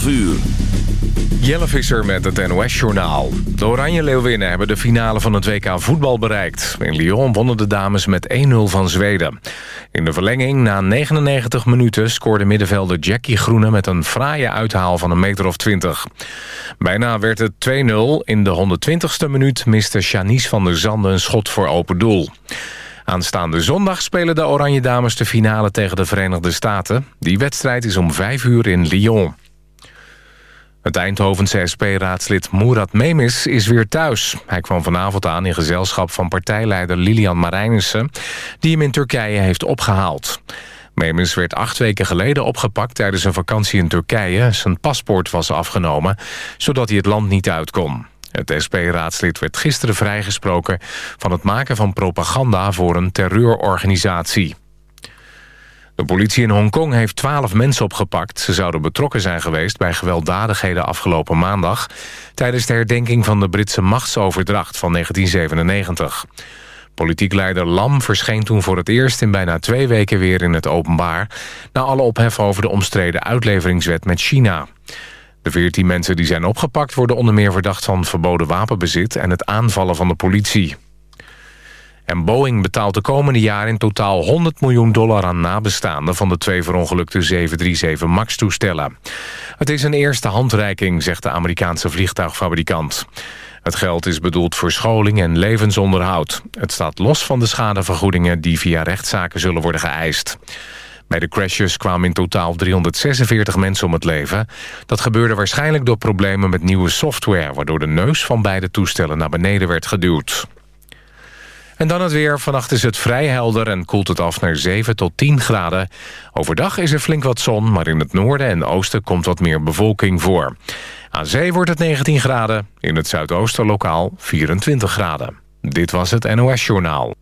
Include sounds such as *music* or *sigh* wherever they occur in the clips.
12 uur. Jelle Visser met het NOS-journaal. De Oranje Leeuwinnen hebben de finale van het WK voetbal bereikt. In Lyon wonnen de dames met 1-0 van Zweden. In de verlenging, na 99 minuten, scoorde middenvelder Jackie Groene... met een fraaie uithaal van een meter of 20. Bijna werd het 2-0. In de 120ste minuut miste Janice van der Zande een schot voor open doel. Aanstaande zondag spelen de Oranje Dames de finale tegen de Verenigde Staten. Die wedstrijd is om 5 uur in Lyon. Het Eindhovense SP-raadslid Murat Memis is weer thuis. Hij kwam vanavond aan in gezelschap van partijleider Lilian Marijnissen... die hem in Turkije heeft opgehaald. Memis werd acht weken geleden opgepakt tijdens een vakantie in Turkije. Zijn paspoort was afgenomen, zodat hij het land niet uit kon. Het SP-raadslid werd gisteren vrijgesproken... van het maken van propaganda voor een terreurorganisatie. De politie in Hongkong heeft twaalf mensen opgepakt. Ze zouden betrokken zijn geweest bij gewelddadigheden afgelopen maandag... tijdens de herdenking van de Britse machtsoverdracht van 1997. Politiek leider Lam verscheen toen voor het eerst in bijna twee weken weer in het openbaar... na alle ophef over de omstreden uitleveringswet met China. De veertien mensen die zijn opgepakt worden onder meer verdacht van verboden wapenbezit... en het aanvallen van de politie. En Boeing betaalt de komende jaren in totaal 100 miljoen dollar aan nabestaanden... van de twee verongelukte 737 MAX-toestellen. Het is een eerste handreiking, zegt de Amerikaanse vliegtuigfabrikant. Het geld is bedoeld voor scholing en levensonderhoud. Het staat los van de schadevergoedingen die via rechtszaken zullen worden geëist. Bij de crashes kwamen in totaal 346 mensen om het leven. Dat gebeurde waarschijnlijk door problemen met nieuwe software... waardoor de neus van beide toestellen naar beneden werd geduwd. En dan het weer. Vannacht is het vrij helder en koelt het af naar 7 tot 10 graden. Overdag is er flink wat zon, maar in het noorden en oosten komt wat meer bevolking voor. Aan zee wordt het 19 graden, in het zuidoosten lokaal 24 graden. Dit was het NOS Journaal.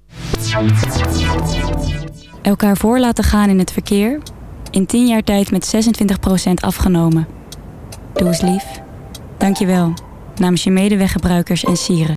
Elkaar voor laten gaan in het verkeer. In 10 jaar tijd met 26% afgenomen. Doe eens lief. Dank je wel. Namens je medeweggebruikers en sieren.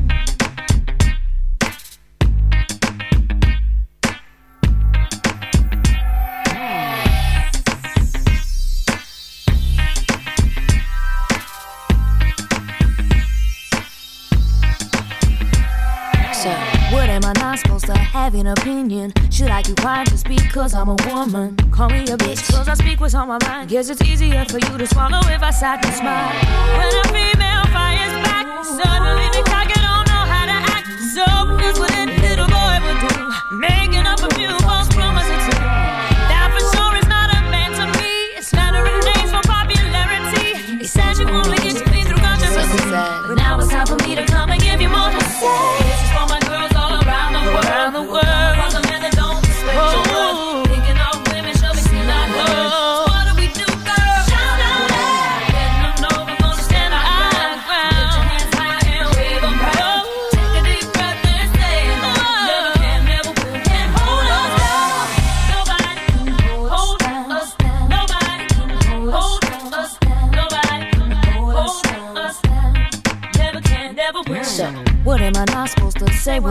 have an opinion? Should I keep quiet just because I'm a woman? Call me a bitch, cause I speak what's on my mind. Guess it's easier for you to swallow if I sat and smile. When a female fires back, suddenly the cocky don't know how to act. So, here's what a little boy would do. Making up a few false promises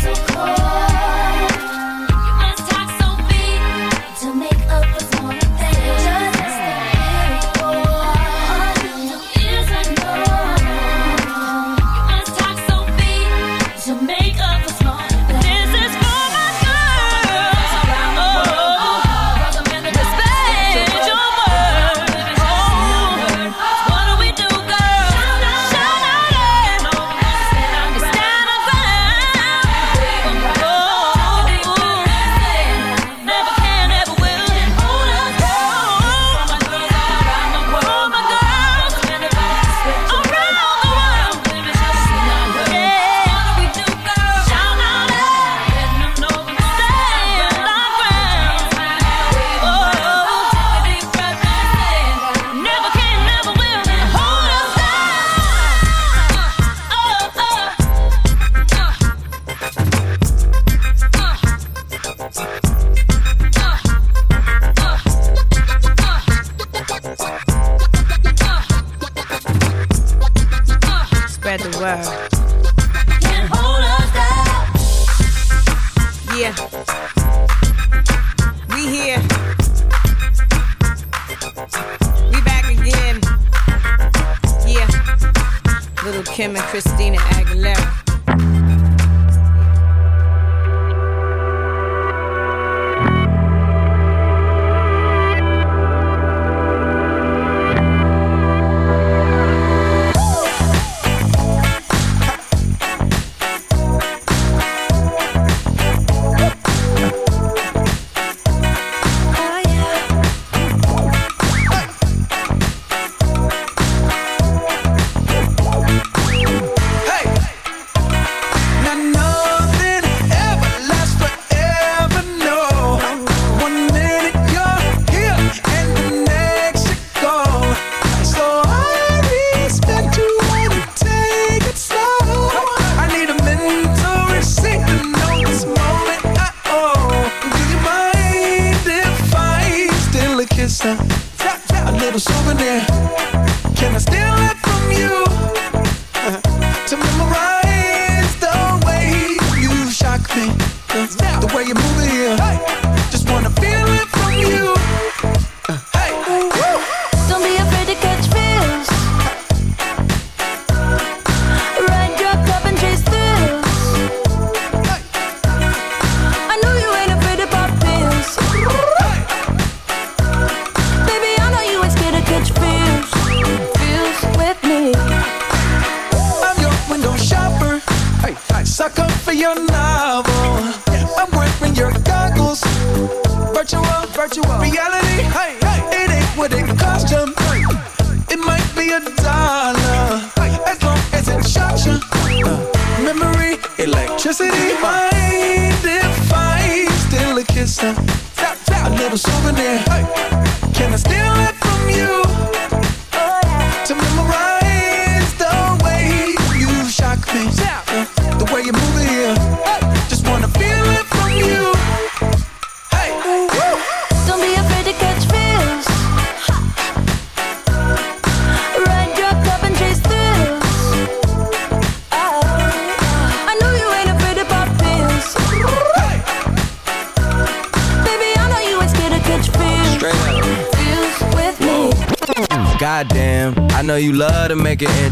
So cute,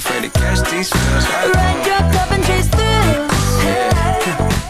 Afraid to catch these feels. Ride your cup and chase yeah, yeah,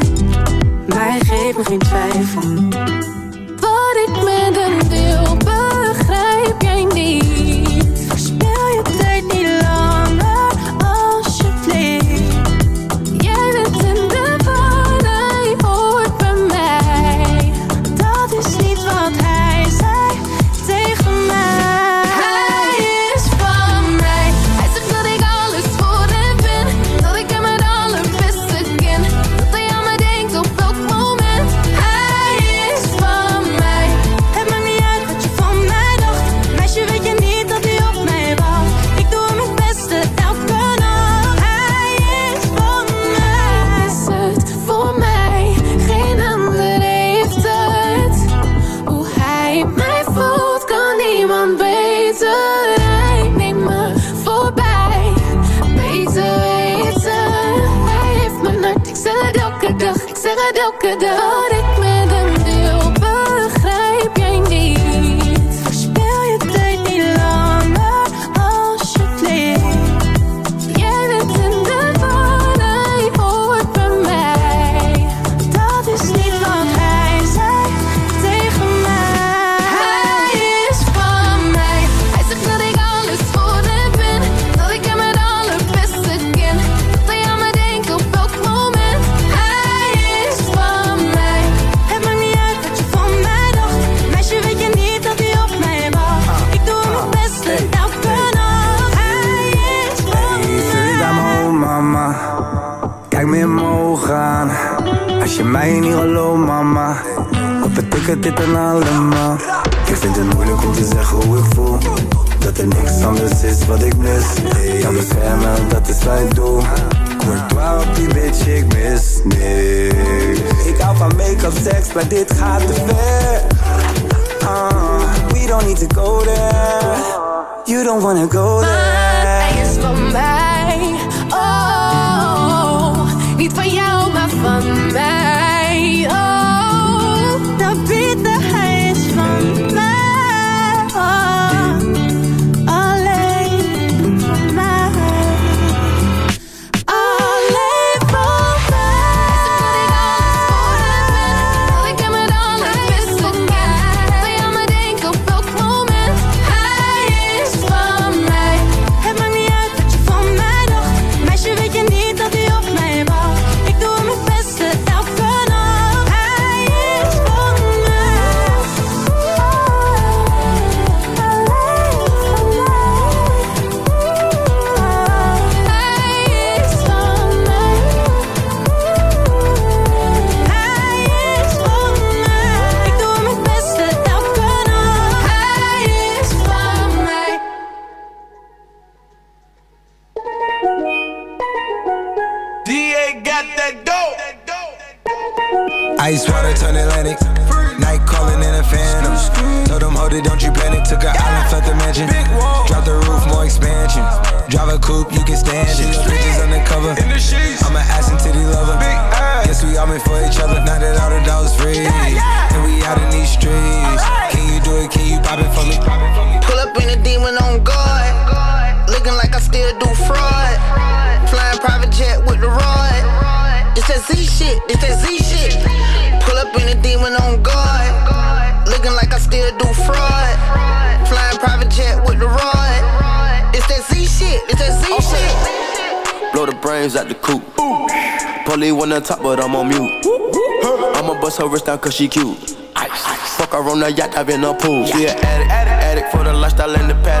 mij geeft me geen twijfel. the top, but I'm on mute. I'ma bust her wrist down cause she cute. Fuck her on the yacht, I've been a pool. Yeah, addict, addict, addict for the lifestyle and the paddock.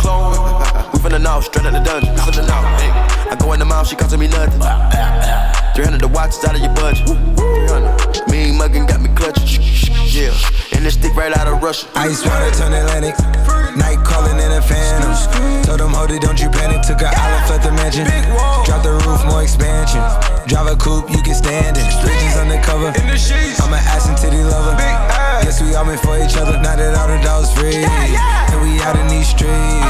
Clone, *laughs* we finna know, straight out the dungeon. Finna know, hey. I go in the mouth, she costing me nothing. 300 the watch is out of your budget. 300. Mean muggin' got me clutching. Yeah, and this stick right out of Russia. Ice water turn Atlantic. Night calling in a phantom. Told them, hold it, don't you panic. Took a island, left the mansion. Drop the roof, more expansion. Drive a coupe, you can stand it. Bridges undercover. I'm an ass and titty lover. Guess we all meant for each other. Now that all the dogs free. And we out in these streets.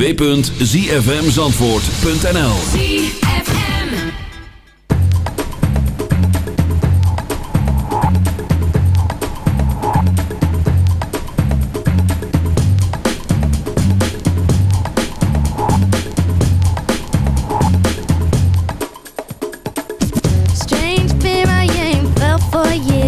www.zfmzandvoort.nl Strange fear I ain't felt for years.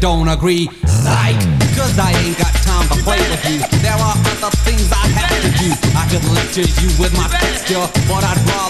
Don't agree. Psych, cause I ain't got time to play with you. There are other things I have to do. I could lecture you with my texture, but I'd rather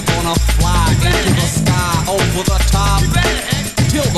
You're gonna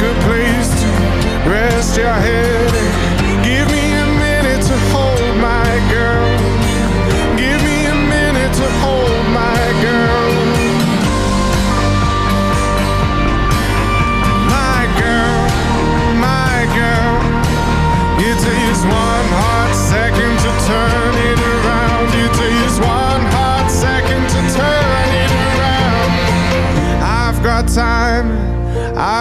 good place to rest your head.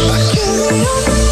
I can't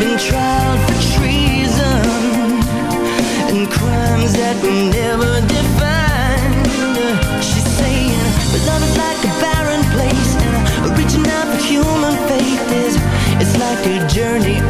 been tried for treason and crimes that we never defined. She's saying, but love is like a barren place, reaching out for human faith is it's like a journey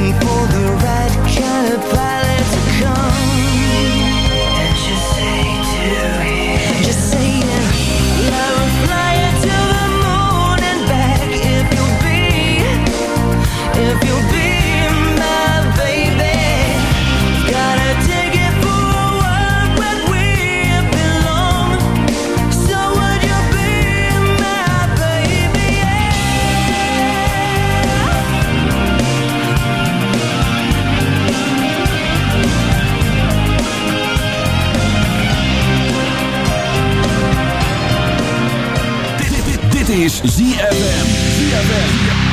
is ZFM. ZFM.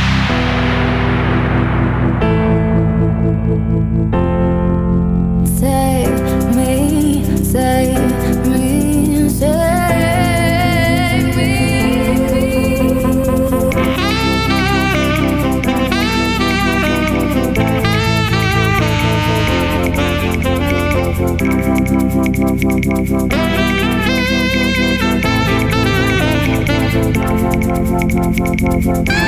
Bye.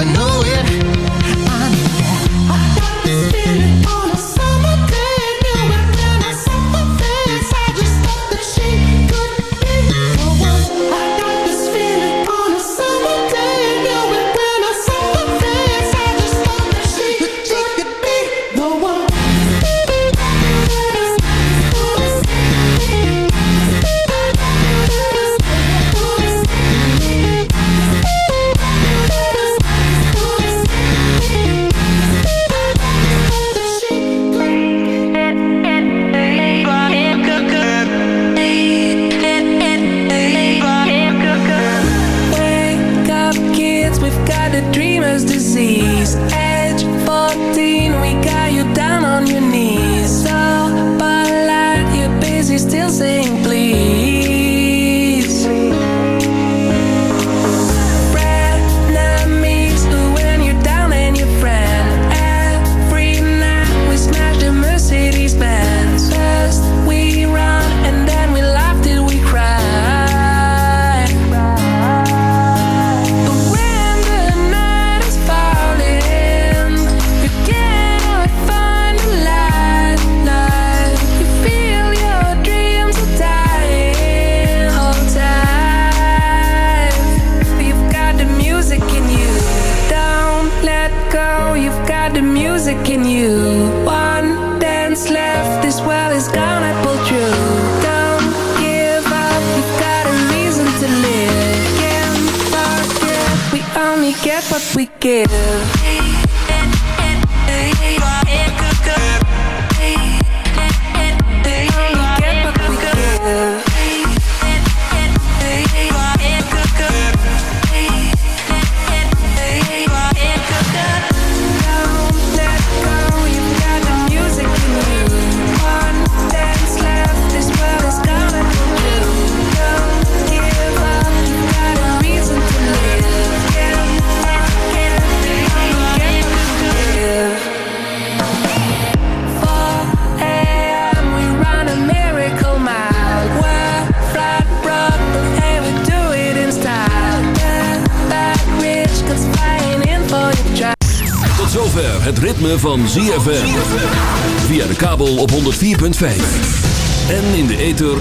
but no